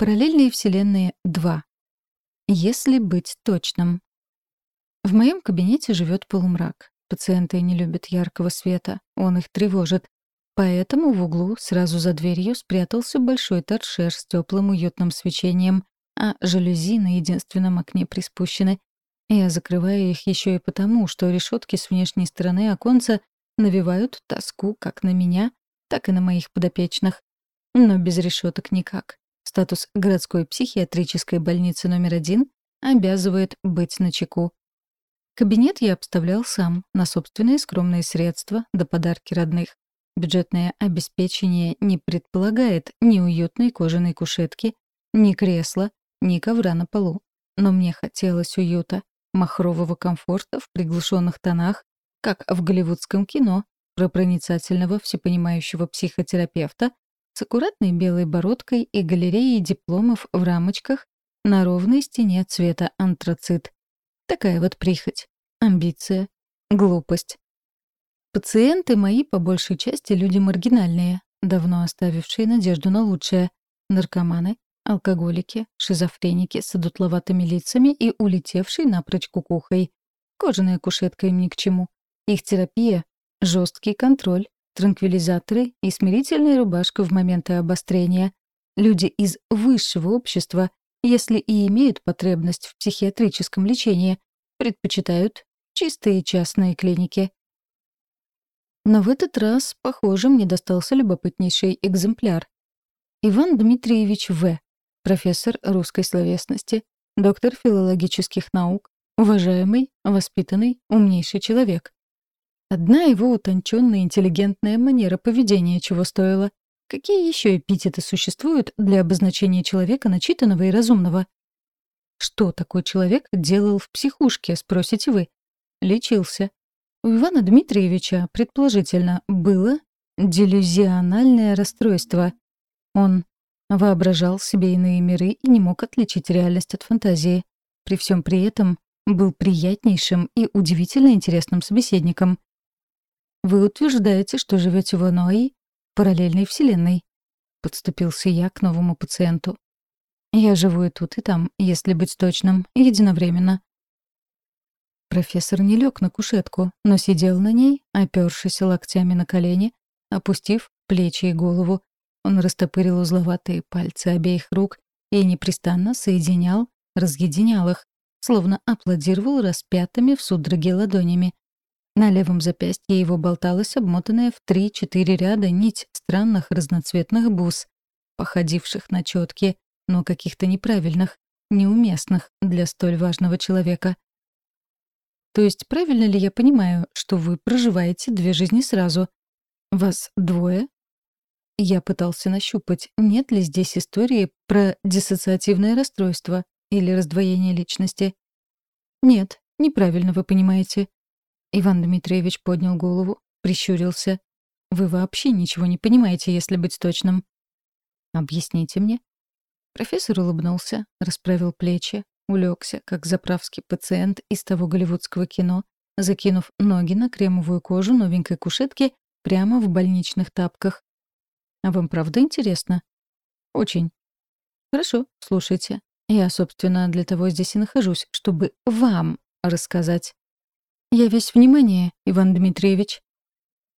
Параллельные вселенные 2. Если быть точным. В моем кабинете живет полумрак. Пациенты не любят яркого света, он их тревожит. Поэтому в углу, сразу за дверью, спрятался большой торшер с теплым уютным свечением, а жалюзи на единственном окне приспущены. Я закрываю их еще и потому, что решетки с внешней стороны оконца навевают тоску как на меня, так и на моих подопечных. Но без решеток никак. Статус городской психиатрической больницы номер один обязывает быть начеку. Кабинет я обставлял сам, на собственные скромные средства, до подарки родных. Бюджетное обеспечение не предполагает ни уютной кожаной кушетки, ни кресла, ни ковра на полу. Но мне хотелось уюта, махрового комфорта в приглушенных тонах, как в голливудском кино, про проницательного всепонимающего психотерапевта с аккуратной белой бородкой и галереей дипломов в рамочках на ровной стене цвета антрацит. Такая вот прихоть, амбиция, глупость. Пациенты мои по большей части люди маргинальные, давно оставившие надежду на лучшее. Наркоманы, алкоголики, шизофреники с одутловатыми лицами и улетевшие напрочь кукухой. Кожаная кушетка им ни к чему. Их терапия — жесткий контроль, транквилизаторы и смирительная рубашка в моменты обострения. Люди из высшего общества, если и имеют потребность в психиатрическом лечении, предпочитают чистые частные клиники. Но в этот раз, похоже, мне достался любопытнейший экземпляр. Иван Дмитриевич В., профессор русской словесности, доктор филологических наук, уважаемый, воспитанный, умнейший человек. Одна его утонченная интеллигентная манера поведения чего стоила. Какие еще эпитеты существуют для обозначения человека начитанного и разумного? Что такой человек делал в психушке, спросите вы? Лечился. У Ивана Дмитриевича, предположительно, было делюзиональное расстройство. Он воображал себе иные миры и не мог отличить реальность от фантазии. При всем при этом был приятнейшим и удивительно интересным собеседником. Вы утверждаете, что живете в иной, параллельной вселенной. Подступился я к новому пациенту. Я живу и тут, и там, если быть точным, единовременно. Профессор не лег на кушетку, но сидел на ней, опёршись локтями на колени, опустив плечи и голову. Он растопырил узловатые пальцы обеих рук и непрестанно соединял, разъединял их, словно аплодировал распятыми в судороге ладонями. На левом запястье его болталась обмотанная в три-четыре ряда нить странных разноцветных бус, походивших на четки, но каких-то неправильных, неуместных для столь важного человека. То есть правильно ли я понимаю, что вы проживаете две жизни сразу? Вас двое? Я пытался нащупать, нет ли здесь истории про диссоциативное расстройство или раздвоение личности. Нет, неправильно вы понимаете. Иван Дмитриевич поднял голову, прищурился. «Вы вообще ничего не понимаете, если быть точным». «Объясните мне». Профессор улыбнулся, расправил плечи, улегся, как заправский пациент из того голливудского кино, закинув ноги на кремовую кожу новенькой кушетки прямо в больничных тапках. «А вам правда интересно?» «Очень». «Хорошо, слушайте. Я, собственно, для того здесь и нахожусь, чтобы вам рассказать. Я весь внимание, Иван Дмитриевич.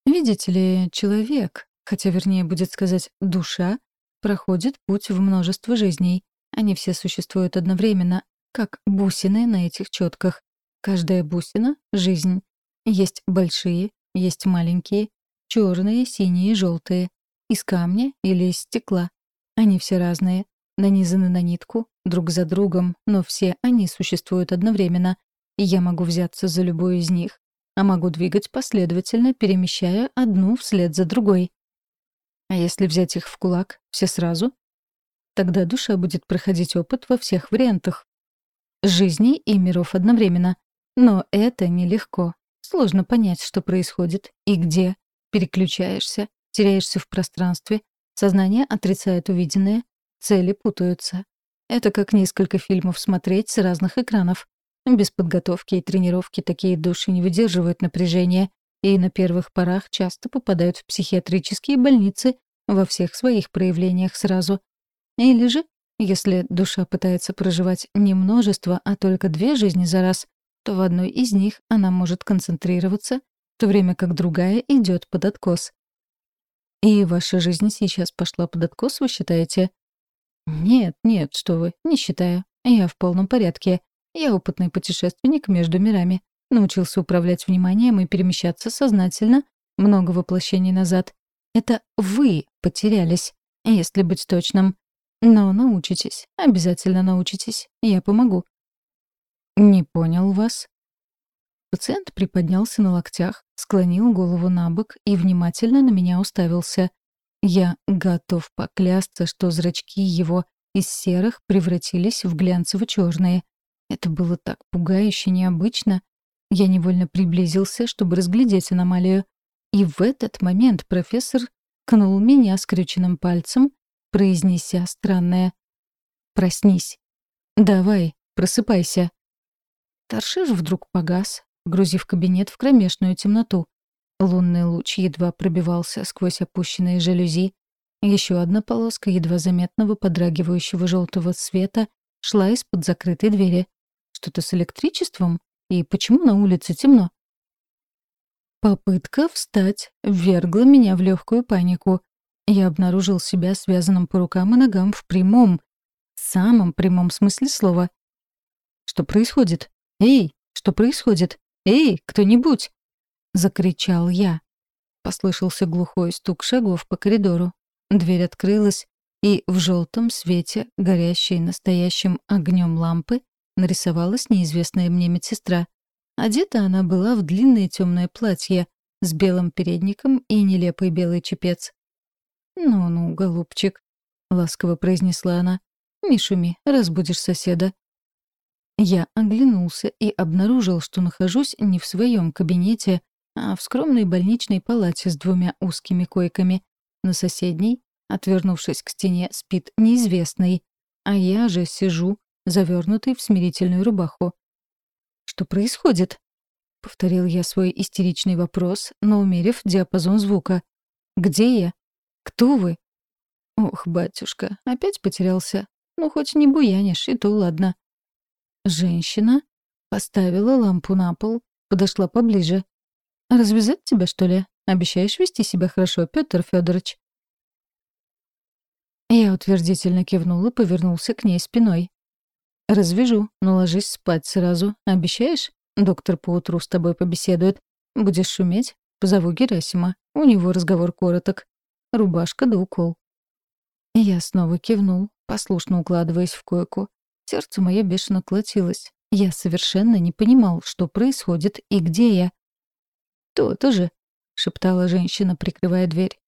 Видите ли, человек, хотя вернее будет сказать душа, проходит путь в множество жизней. Они все существуют одновременно, как бусины на этих четках. Каждая бусина — жизнь. Есть большие, есть маленькие, черные, синие, желтые. Из камня или из стекла. Они все разные, нанизаны на нитку, друг за другом, но все они существуют одновременно — и я могу взяться за любую из них, а могу двигать последовательно, перемещая одну вслед за другой. А если взять их в кулак, все сразу? Тогда душа будет проходить опыт во всех вариантах. Жизней и миров одновременно. Но это нелегко. Сложно понять, что происходит и где. Переключаешься, теряешься в пространстве, сознание отрицает увиденное, цели путаются. Это как несколько фильмов смотреть с разных экранов. Без подготовки и тренировки такие души не выдерживают напряжения и на первых порах часто попадают в психиатрические больницы во всех своих проявлениях сразу. Или же Если душа пытается проживать не множество, а только две жизни за раз, то в одной из них она может концентрироваться, в то время как другая идет под откос. И ваша жизнь сейчас пошла под откос, вы считаете? Нет, нет, что вы, не считаю. Я в полном порядке. Я опытный путешественник между мирами. Научился управлять вниманием и перемещаться сознательно много воплощений назад. Это вы потерялись, если быть точным. Но научитесь, обязательно научитесь. Я помогу. Не понял вас. Пациент приподнялся на локтях, склонил голову на бок и внимательно на меня уставился. Я готов поклясться, что зрачки его из серых превратились в глянцево-черные. Это было так пугающе необычно. Я невольно приблизился, чтобы разглядеть аномалию. И в этот момент профессор кнул меня скрюченным пальцем, произнеся странное «Проснись! Давай, просыпайся!» Торшиш вдруг погас, грузив кабинет в кромешную темноту. Лунный луч едва пробивался сквозь опущенные жалюзи. Еще одна полоска едва заметного подрагивающего желтого света шла из-под закрытой двери. Что-то с электричеством? И почему на улице темно? Попытка встать ввергла меня в легкую панику. Я обнаружил себя связанным по рукам и ногам в прямом, самом прямом смысле слова. Что происходит? Эй, что происходит? «Эй, кто-нибудь!» — закричал я. Послышался глухой стук шагов по коридору. Дверь открылась, и в желтом свете, горящей настоящим огнем лампы, нарисовалась неизвестная мне медсестра. Одета она была в длинное темное платье с белым передником и нелепый белый чепец. «Ну-ну, голубчик», — ласково произнесла она, — «не шуми, разбудишь соседа». Я оглянулся и обнаружил, что нахожусь не в своем кабинете, а в скромной больничной палате с двумя узкими койками. На соседней, отвернувшись к стене, спит неизвестный, а я же сижу, завернутый в смирительную рубаху. «Что происходит?» — повторил я свой истеричный вопрос, но умерив диапазон звука. «Где я? Кто вы?» «Ох, батюшка, опять потерялся. Ну, хоть не буянишь, и то ладно». Женщина поставила лампу на пол, подошла поближе. «Развязать тебя, что ли? Обещаешь вести себя хорошо, Петр Федорович?» Я утвердительно кивнул и повернулся к ней спиной. «Развяжу, но ложись спать сразу. Обещаешь? Доктор поутру с тобой побеседует. Будешь шуметь? Позову Герасима. У него разговор короток. Рубашка да укол». Я снова кивнул, послушно укладываясь в койку. Сердце мое бешено колотилось. Я совершенно не понимал, что происходит и где я. «То-то же», — шептала женщина, прикрывая дверь.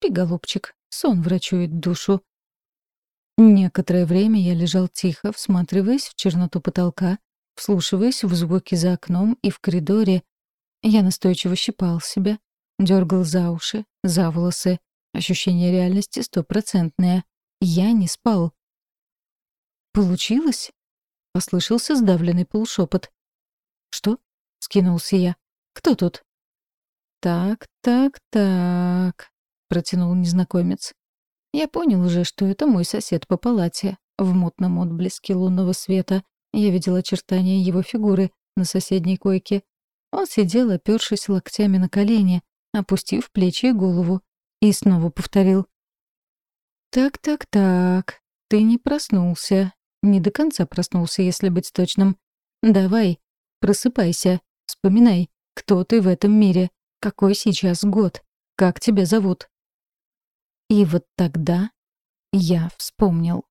«Пи, голубчик, сон врачует душу». Некоторое время я лежал тихо, всматриваясь в черноту потолка, вслушиваясь в звуки за окном и в коридоре. Я настойчиво щипал себя, дергал за уши, за волосы. Ощущение реальности стопроцентное. Я не спал. «Получилось?» — послышался сдавленный полушепот. «Что?» — скинулся я. «Кто тут?» «Так, так, так», — протянул незнакомец. Я понял уже, что это мой сосед по палате. В мутном отблеске лунного света я видел очертания его фигуры на соседней койке. Он сидел, опёршись локтями на колени, опустив плечи и голову, и снова повторил. «Так-так-так, ты не проснулся. Не до конца проснулся, если быть точным. Давай, просыпайся, вспоминай, кто ты в этом мире, какой сейчас год, как тебя зовут. И вот тогда я вспомнил.